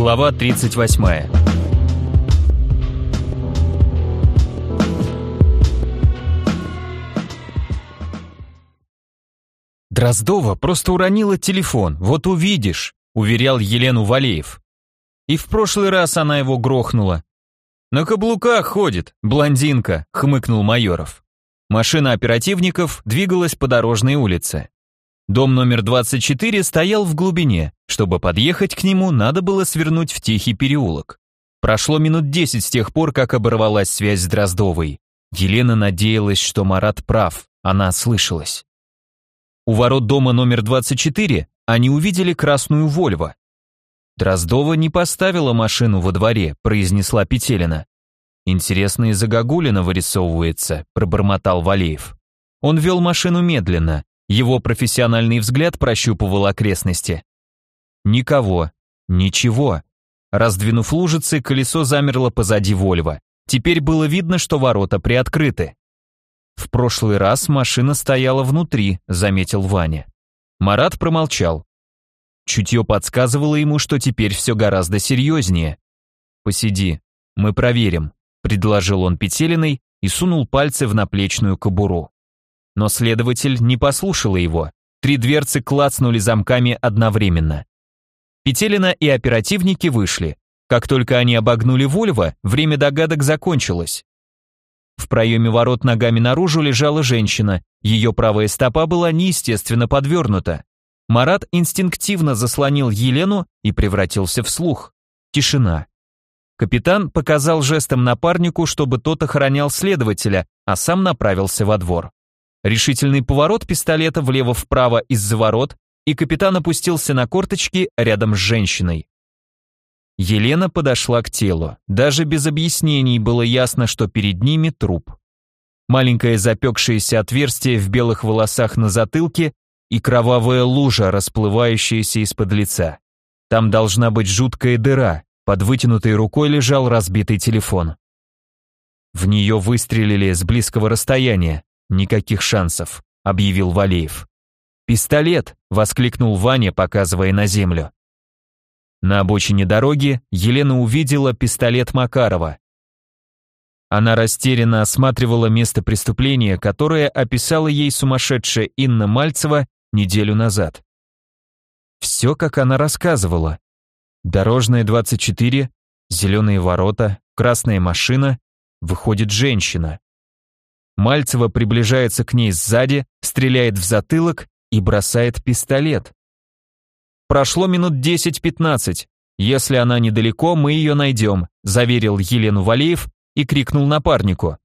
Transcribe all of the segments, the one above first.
Глава 38. Дроздова просто уронила телефон, вот увидишь, уверял Елену Валеев. И в прошлый раз она его грохнула. На каблуках ходит, блондинка, хмыкнул Майоров. Машина оперативников двигалась по дорожной улице. Дом номер 24 стоял в глубине. Чтобы подъехать к нему, надо было свернуть в тихий переулок. Прошло минут 10 с тех пор, как оборвалась связь с Дроздовой. Елена надеялась, что Марат прав, она слышалась. У ворот дома номер 24 они увидели красную Вольво. Дроздова не поставила машину во дворе, произнесла Петелина. Интересно, и загогулина вырисовывается, пробормотал Валеев. Он вел машину медленно, его профессиональный взгляд прощупывал окрестности. Никого. Ничего. Раздвинув лужицы, колесо замерло позади Вольва. Теперь было видно, что ворота приоткрыты. В прошлый раз машина стояла внутри, заметил Ваня. Марат промолчал. Чутье подсказывало ему, что теперь все гораздо серьезнее. «Посиди, мы проверим», — предложил он Петелиной и сунул пальцы в наплечную кобуру. Но следователь не послушала его. Три дверцы клацнули замками одновременно. Петелина и оперативники вышли. Как только они обогнули Вольво, время догадок закончилось. В проеме ворот ногами наружу лежала женщина, ее правая стопа была неестественно подвернута. Марат инстинктивно заслонил Елену и превратился в слух. Тишина. Капитан показал жестом напарнику, чтобы тот охранял следователя, а сам направился во двор. Решительный поворот пистолета влево-вправо из-за ворот, и капитан опустился на корточки рядом с женщиной. Елена подошла к телу. Даже без объяснений было ясно, что перед ними труп. Маленькое запекшееся отверстие в белых волосах на затылке и кровавая лужа, расплывающаяся из-под лица. Там должна быть жуткая дыра, под вытянутой рукой лежал разбитый телефон. В нее выстрелили с близкого расстояния, «Никаких шансов», — объявил Валеев. «Пистолет!» — воскликнул Ваня, показывая на землю. На обочине дороги Елена увидела пистолет Макарова. Она растерянно осматривала место преступления, которое описала ей сумасшедшая Инна Мальцева неделю назад. Все, как она рассказывала. Дорожная 24, зеленые ворота, красная машина, выходит женщина. Мальцева приближается к ней сзади, стреляет в затылок и бросает пистолет. Прошло минут 10-15. Если она недалеко, мы ее найдем, заверил Елену Валеев и крикнул напарнику.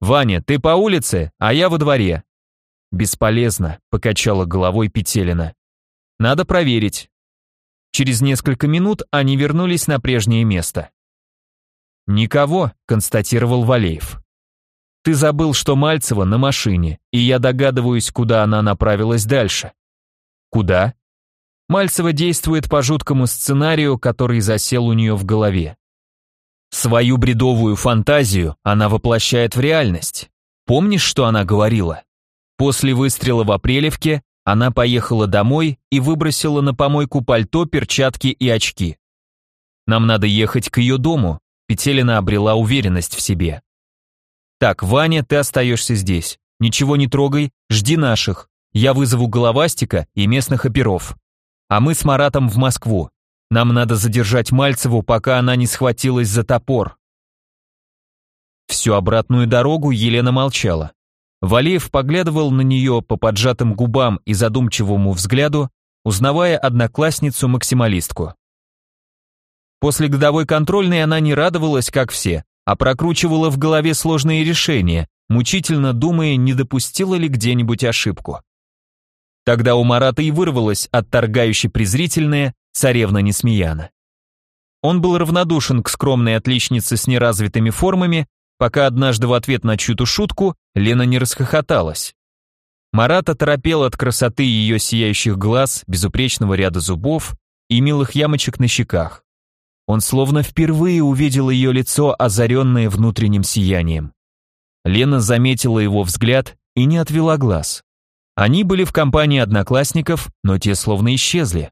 «Ваня, ты по улице, а я во дворе». «Бесполезно», — покачала головой Петелина. «Надо проверить». Через несколько минут они вернулись на прежнее место. «Никого», — констатировал Валеев. Ты забыл, что Мальцева на машине, и я догадываюсь, куда она направилась дальше. Куда? Мальцева действует по жуткому сценарию, который засел у нее в голове. Свою бредовую фантазию она воплощает в реальность. Помнишь, что она говорила? После выстрела в Апрелевке она поехала домой и выбросила на помойку пальто, перчатки и очки. Нам надо ехать к ее дому. Петелина обрела уверенность в себе. «Так, Ваня, ты остаешься здесь. Ничего не трогай, жди наших. Я вызову головастика и местных оперов. А мы с Маратом в Москву. Нам надо задержать Мальцеву, пока она не схватилась за топор». Всю обратную дорогу Елена молчала. Валеев поглядывал на нее по поджатым губам и задумчивому взгляду, узнавая одноклассницу-максималистку. После годовой контрольной она не радовалась, как все, а прокручивала в голове сложные решения, мучительно думая, не допустила ли где-нибудь ошибку. Тогда у Марата и вырвалось отторгающе презрительное «царевна Несмеяна». Он был равнодушен к скромной отличнице с неразвитыми формами, пока однажды в ответ на чью-то шутку Лена не расхохоталась. Марат оторопел от красоты ее сияющих глаз, безупречного ряда зубов и милых ямочек на щеках. Он словно впервые увидел ее лицо, озаренное внутренним сиянием. Лена заметила его взгляд и не отвела глаз. Они были в компании одноклассников, но те словно исчезли.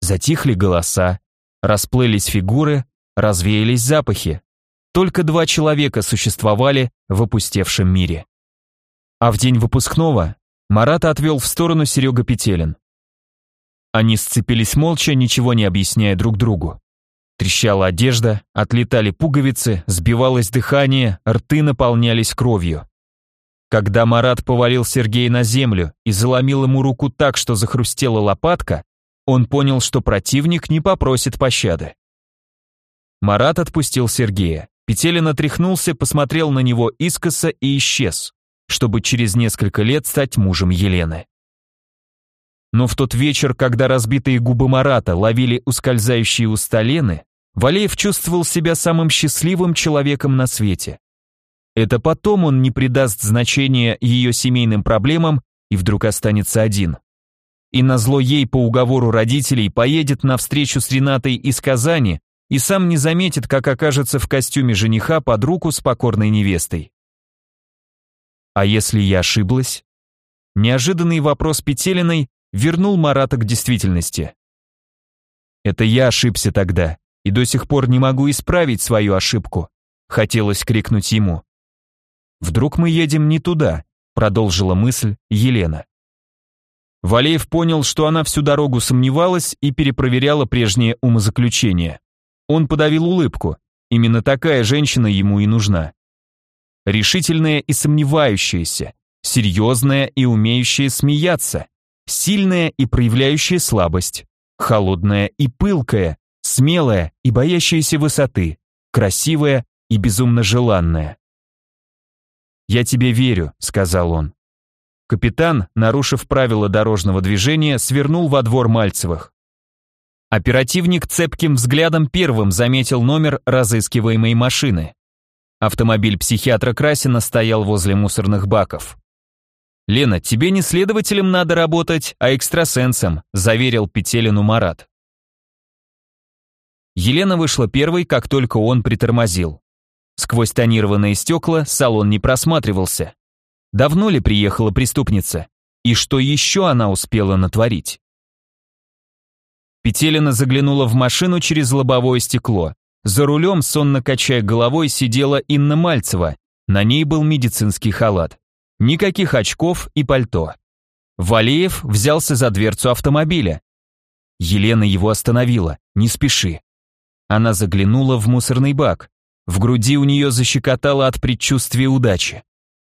Затихли голоса, Расплылись фигуры, развеялись запахи. Только два человека существовали в опустевшем мире. А в день выпускного Марата отвел в сторону Серега Петелин. Они сцепились молча, ничего не объясняя друг другу. Трещала одежда, отлетали пуговицы, сбивалось дыхание, рты наполнялись кровью. Когда Марат повалил Сергея на землю и заломил ему руку так, что захрустела лопатка, он понял, что противник не попросит пощады. Марат отпустил Сергея. Петелин отряхнулся, посмотрел на него искоса и исчез, чтобы через несколько лет стать мужем Елены. Но в тот вечер, когда разбитые губы Марата ловили ускользающие уста Лены, Валеев чувствовал себя самым счастливым человеком на свете. Это потом он не придаст значения ее семейным проблемам и вдруг останется один. И назло ей по уговору родителей поедет на встречу с Ренатой из Казани и сам не заметит, как окажется в костюме жениха под руку с покорной невестой. А если я ошиблась? Неожиданный вопрос Петелиной вернул Марата к действительности. Это я ошибся тогда, и до сих пор не могу исправить свою ошибку, хотелось крикнуть ему. Вдруг мы едем не туда, продолжила мысль Елена. Валеев понял, что она всю дорогу сомневалась и перепроверяла прежнее умозаключение. Он подавил улыбку. Именно такая женщина ему и нужна. Решительная и сомневающаяся, серьезная и умеющая смеяться, Сильная и проявляющая слабость. Холодная и пылкая. Смелая и боящаяся высоты. Красивая и безумно желанная. «Я тебе верю», — сказал он. Капитан, нарушив правила дорожного движения, свернул во двор Мальцевых. Оперативник цепким взглядом первым заметил номер разыскиваемой машины. Автомобиль психиатра Красина стоял возле мусорных баков. «Лена, тебе не следователем надо работать, а экстрасенсом», заверил Петелину Марат. Елена вышла первой, как только он притормозил. Сквозь тонированные стекла салон не просматривался. Давно ли приехала преступница? И что еще она успела натворить? Петелина заглянула в машину через лобовое стекло. За рулем, сонно качая головой, сидела Инна Мальцева. На ней был медицинский халат. Никаких очков и пальто. Валеев взялся за дверцу автомобиля. Елена его остановила. «Не спеши». Она заглянула в мусорный бак. В груди у нее защекотало от предчувствия удачи.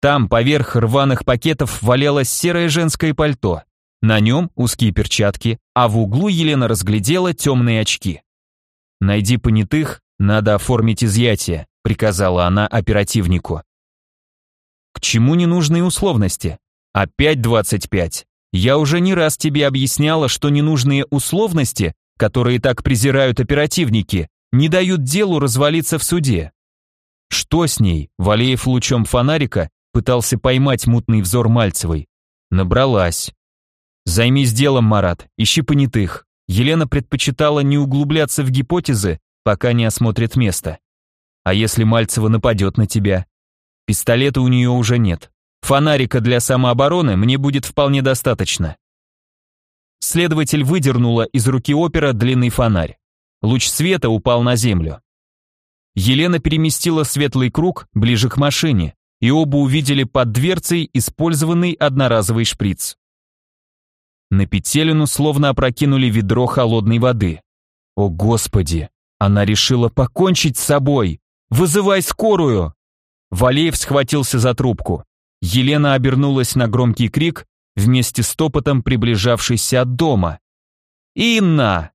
Там, поверх рваных пакетов, валялось серое женское пальто. На нем узкие перчатки, а в углу Елена разглядела темные очки. «Найди понятых, надо оформить изъятие», приказала она оперативнику. К чему ненужные условности? Опять 25. Я уже не раз тебе объясняла, что ненужные условности, которые так презирают оперативники, не дают делу развалиться в суде. Что с ней? Валеев лучом фонарика пытался поймать мутный взор Мальцевой. Набралась. Займись делом, Марат, ищи понятых. Елена предпочитала не углубляться в гипотезы, пока не осмотрит место. А если Мальцева нападет на тебя? Пистолета у нее уже нет. Фонарика для самообороны мне будет вполне достаточно. Следователь выдернула из руки опера длинный фонарь. Луч света упал на землю. Елена переместила светлый круг ближе к машине, и оба увидели под дверцей использованный одноразовый шприц. На Петелину словно опрокинули ведро холодной воды. О господи, она решила покончить с собой. Вызывай скорую! Валеев схватился за трубку. Елена обернулась на громкий крик, вместе с топотом приближавшийся от дома. «Инна!»